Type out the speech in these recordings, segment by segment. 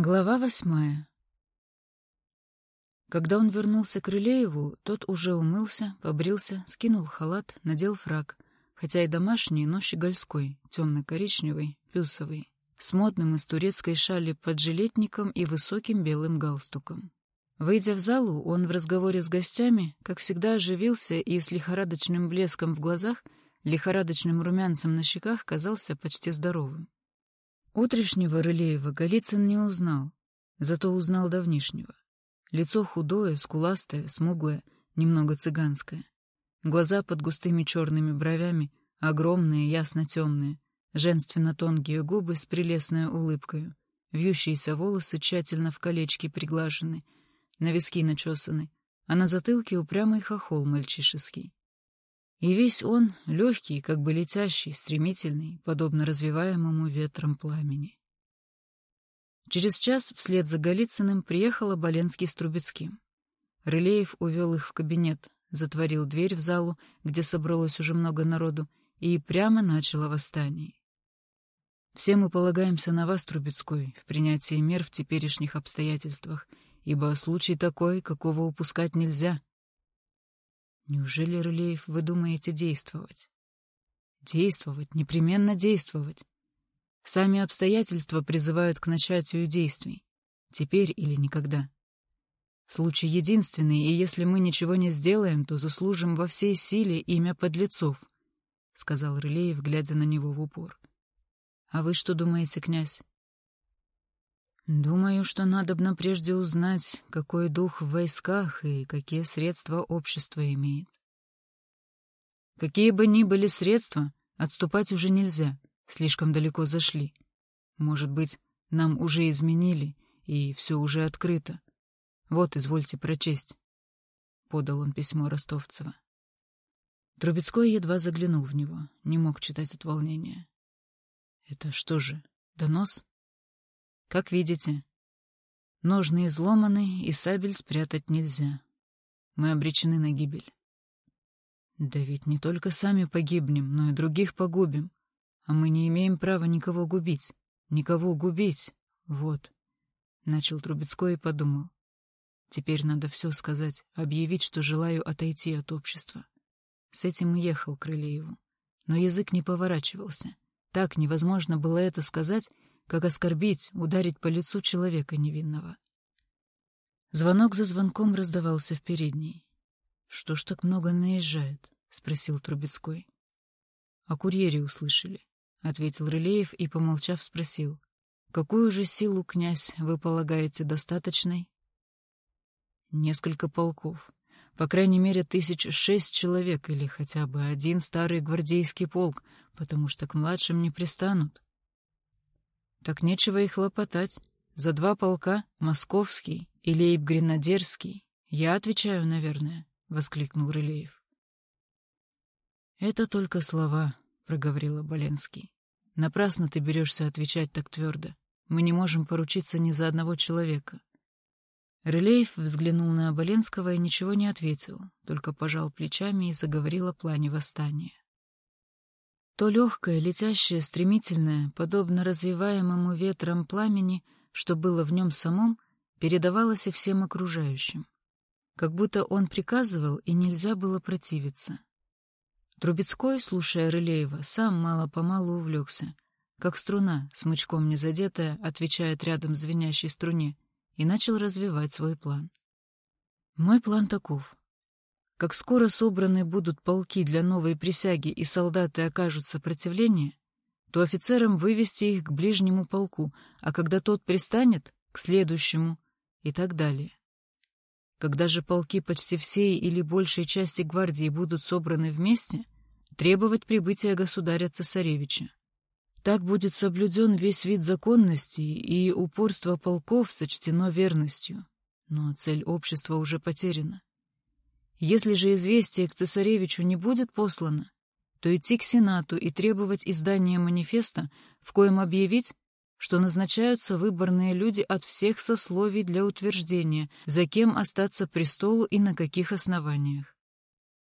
Глава восьмая Когда он вернулся к Рылееву, тот уже умылся, побрился, скинул халат, надел фраг, хотя и домашний, но щегольской, темно-коричневый, пюсовый, с модным из турецкой шали под жилетником и высоким белым галстуком. Выйдя в залу, он в разговоре с гостями, как всегда, оживился и с лихорадочным блеском в глазах, лихорадочным румянцем на щеках казался почти здоровым. Утрешнего Рылеева Голицын не узнал, зато узнал давнишнего. Лицо худое, скуластое, смуглое, немного цыганское. Глаза под густыми черными бровями, огромные, ясно-темные, женственно тонкие губы с прелестной улыбкой, вьющиеся волосы тщательно в колечки приглажены, на виски начесаны, а на затылке упрямый хохол мальчишеский. И весь он легкий, как бы летящий, стремительный, подобно развиваемому ветром пламени. Через час вслед за Голицыным приехал Оболенский с Трубецким. Рылеев увел их в кабинет, затворил дверь в залу, где собралось уже много народу, и прямо начало восстание. «Все мы полагаемся на вас, Трубецкой, в принятии мер в теперешних обстоятельствах, ибо случай такой, какого упускать нельзя», Неужели, Рылеев, вы думаете действовать? Действовать, непременно действовать. Сами обстоятельства призывают к начатию действий. Теперь или никогда. Случай единственный, и если мы ничего не сделаем, то заслужим во всей силе имя подлецов, — сказал Рылеев, глядя на него в упор. — А вы что думаете, князь? Думаю, что надобно прежде узнать, какой дух в войсках и какие средства общество имеет. Какие бы ни были средства, отступать уже нельзя, слишком далеко зашли. Может быть, нам уже изменили, и все уже открыто. Вот, извольте прочесть. Подал он письмо Ростовцева. Трубецкой едва заглянул в него, не мог читать от волнения. Это что же, донос? Как видите, ножны изломаны, и сабель спрятать нельзя. Мы обречены на гибель. Да ведь не только сами погибнем, но и других погубим. А мы не имеем права никого губить. Никого губить. Вот. Начал Трубецкой и подумал. Теперь надо все сказать, объявить, что желаю отойти от общества. С этим и ехал Крылееву. Но язык не поворачивался. Так невозможно было это сказать, как оскорбить, ударить по лицу человека невинного. Звонок за звонком раздавался в передней. «Что ж так много наезжает?» — спросил Трубецкой. «О курьере услышали», — ответил Рылеев и, помолчав, спросил. «Какую же силу, князь, вы полагаете достаточной?» «Несколько полков. По крайней мере, тысяч шесть человек или хотя бы один старый гвардейский полк, потому что к младшим не пристанут. Так нечего и хлопотать. За два полка — московский и лейб-гренадерский. Я отвечаю, наверное, — воскликнул Рылеев. «Это только слова», — проговорил Боленский. «Напрасно ты берешься отвечать так твердо. Мы не можем поручиться ни за одного человека». Рылеев взглянул на Оболенского и ничего не ответил, только пожал плечами и заговорил о плане восстания. То легкое, летящее, стремительное, подобно развиваемому ветром пламени, что было в нем самом, передавалось и всем окружающим. Как будто он приказывал, и нельзя было противиться. Трубецкой, слушая Рылеева, сам мало-помалу увлекся, как струна, смычком не задетая, отвечает рядом звенящей струне, и начал развивать свой план. Мой план таков. Как скоро собраны будут полки для новой присяги и солдаты окажут сопротивление, то офицерам вывести их к ближнему полку, а когда тот пристанет, к следующему и так далее. Когда же полки почти всей или большей части гвардии будут собраны вместе, требовать прибытия государя-цесаревича. Так будет соблюден весь вид законности, и упорство полков сочтено верностью. Но цель общества уже потеряна. Если же известие к цесаревичу не будет послано, то идти к Сенату и требовать издания манифеста, в коем объявить, что назначаются выборные люди от всех сословий для утверждения, за кем остаться престолу и на каких основаниях.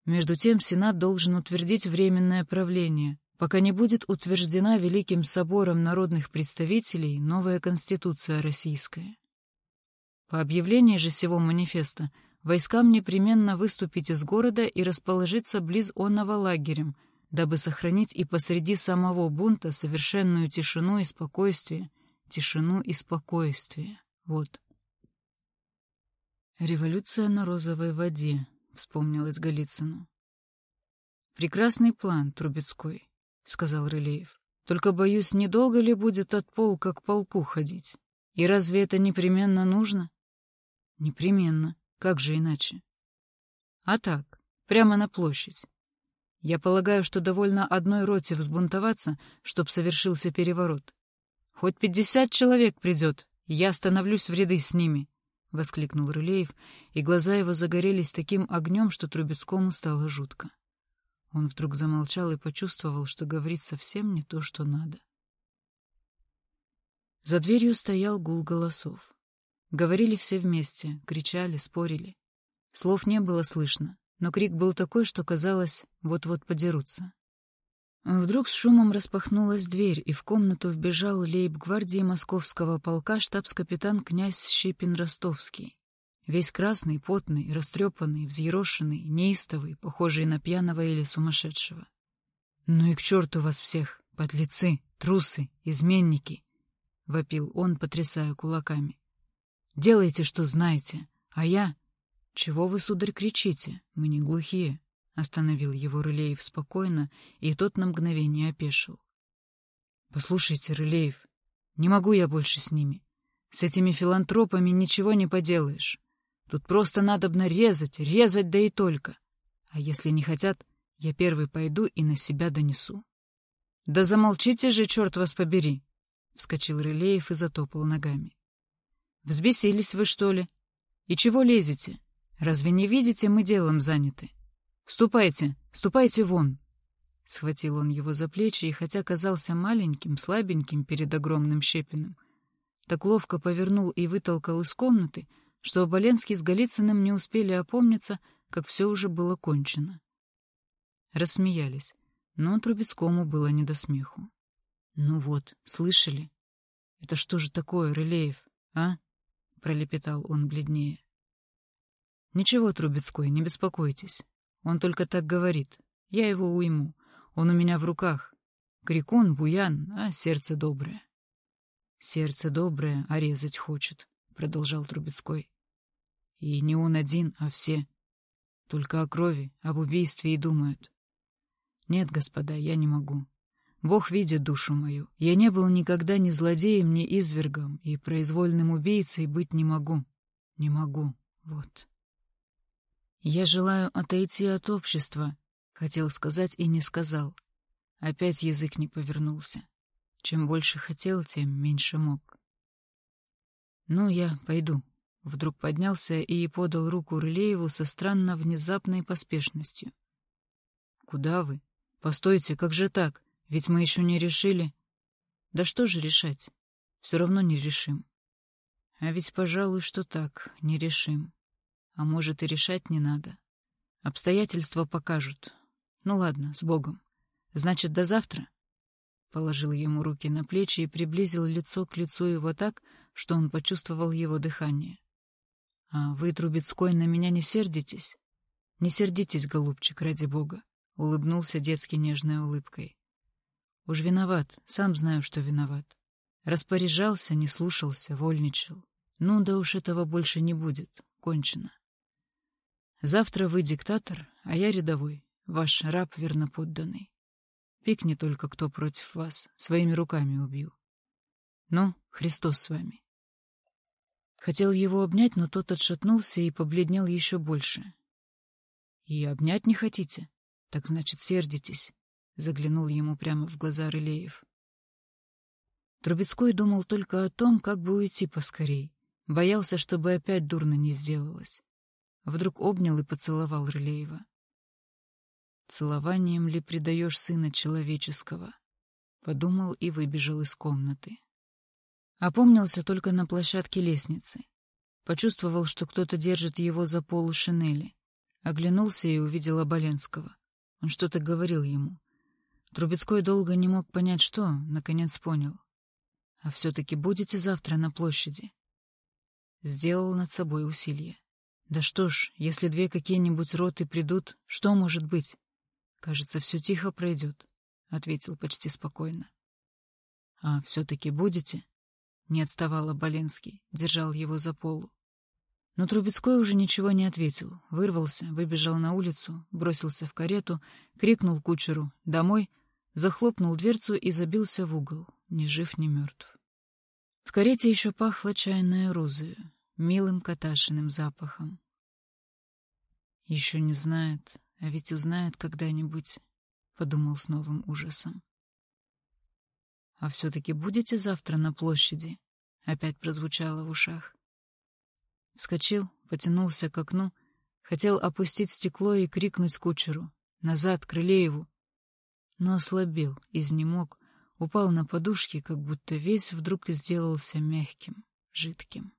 Между тем Сенат должен утвердить Временное правление, пока не будет утверждена Великим Собором народных представителей новая Конституция российская. По объявлении же сего манифеста войскам непременно выступить из города и расположиться близ онного лагерем, дабы сохранить и посреди самого бунта совершенную тишину и спокойствие, тишину и спокойствие. Вот. «Революция на розовой воде», — вспомнилось Голицыну. «Прекрасный план, Трубецкой», — сказал Рылеев. «Только, боюсь, недолго ли будет от полка к полку ходить? И разве это непременно нужно?» «Непременно. Как же иначе?» «А так, прямо на площадь. Я полагаю, что довольно одной роте взбунтоваться, чтоб совершился переворот. Хоть пятьдесят человек придет, я становлюсь в ряды с ними», — воскликнул Рылеев, и глаза его загорелись таким огнем, что Трубецкому стало жутко. Он вдруг замолчал и почувствовал, что говорит совсем не то, что надо. За дверью стоял гул голосов. Говорили все вместе, кричали, спорили. Слов не было слышно, но крик был такой, что казалось, вот-вот подерутся. Вдруг с шумом распахнулась дверь, и в комнату вбежал лейб-гвардии московского полка штабс-капитан князь Щепин-Ростовский. Весь красный, потный, растрепанный, взъерошенный, неистовый, похожий на пьяного или сумасшедшего. «Ну и к черту вас всех, подлецы, трусы, изменники!» — вопил он, потрясая кулаками. «Делайте, что знаете, а я...» «Чего вы, сударь, кричите? Мы не глухие!» — остановил его Рылеев спокойно, и тот на мгновение опешил. «Послушайте, Рылеев, не могу я больше с ними. С этими филантропами ничего не поделаешь. Тут просто надобно резать, резать, да и только. А если не хотят, я первый пойду и на себя донесу. — Да замолчите же, черт вас побери! — вскочил Рылеев и затопал ногами. — Взбесились вы, что ли? И чего лезете? Разве не видите, мы делом заняты? Ступайте, ступайте вон! Схватил он его за плечи, и хотя казался маленьким, слабеньким перед огромным Щепиным, так ловко повернул и вытолкал из комнаты, что Оболенский с Голицыным не успели опомниться, как все уже было кончено. Рассмеялись, но Трубецкому было не до смеху. «Ну вот, слышали? Это что же такое, Рылеев, а?» — пролепетал он бледнее. «Ничего, Трубецкой, не беспокойтесь. Он только так говорит. Я его уйму. Он у меня в руках. Крикун, буян, а сердце доброе». «Сердце доброе, а резать хочет», продолжал Трубецкой. И не он один, а все. Только о крови, об убийстве и думают. Нет, господа, я не могу. Бог видит душу мою. Я не был никогда ни злодеем, ни извергом, и произвольным убийцей быть не могу. Не могу. Вот. Я желаю отойти от общества, хотел сказать и не сказал. Опять язык не повернулся. Чем больше хотел, тем меньше мог. «Ну, я пойду». Вдруг поднялся и подал руку Рылееву со странно внезапной поспешностью. «Куда вы? Постойте, как же так? Ведь мы еще не решили...» «Да что же решать? Все равно не решим». «А ведь, пожалуй, что так, не решим. А может, и решать не надо. Обстоятельства покажут. Ну ладно, с Богом. Значит, до завтра?» Положил ему руки на плечи и приблизил лицо к лицу его так, что он почувствовал его дыхание. — А вы, Трубецкой, на меня не сердитесь? — Не сердитесь, голубчик, ради бога, — улыбнулся детски нежной улыбкой. — Уж виноват, сам знаю, что виноват. Распоряжался, не слушался, вольничал. Ну да уж этого больше не будет, кончено. Завтра вы диктатор, а я рядовой, ваш раб верноподданный. Пикни только кто против вас, своими руками убью. Ну, Христос с вами. Хотел его обнять, но тот отшатнулся и побледнел еще больше. — И обнять не хотите? Так значит, сердитесь, — заглянул ему прямо в глаза Рылеев. Трубецкой думал только о том, как бы уйти поскорей. Боялся, чтобы опять дурно не сделалось. Вдруг обнял и поцеловал Рылеева. «Целованием ли предаешь сына человеческого?» Подумал и выбежал из комнаты. Опомнился только на площадке лестницы. Почувствовал, что кто-то держит его за полу шинели. Оглянулся и увидел Оболенского. Он что-то говорил ему. Трубецкой долго не мог понять, что, наконец понял. А все-таки будете завтра на площади? Сделал над собой усилие. Да что ж, если две какие-нибудь роты придут, что может быть? Кажется, все тихо пройдет, — ответил почти спокойно. А все-таки будете? Не отставал Оболенский, держал его за полу. Но Трубецкой уже ничего не ответил, вырвался, выбежал на улицу, бросился в карету, крикнул кучеру «Домой!», захлопнул дверцу и забился в угол, ни жив, ни мертв. В карете еще пахло чайной розою, милым каташиным запахом. Еще не знает, а ведь узнает когда-нибудь, — подумал с новым ужасом. — А все-таки будете завтра на площади? — опять прозвучало в ушах. Вскочил, потянулся к окну, хотел опустить стекло и крикнуть кучеру «Назад, Крылееву!» Но ослабел, изнемог, упал на подушки, как будто весь вдруг сделался мягким, жидким.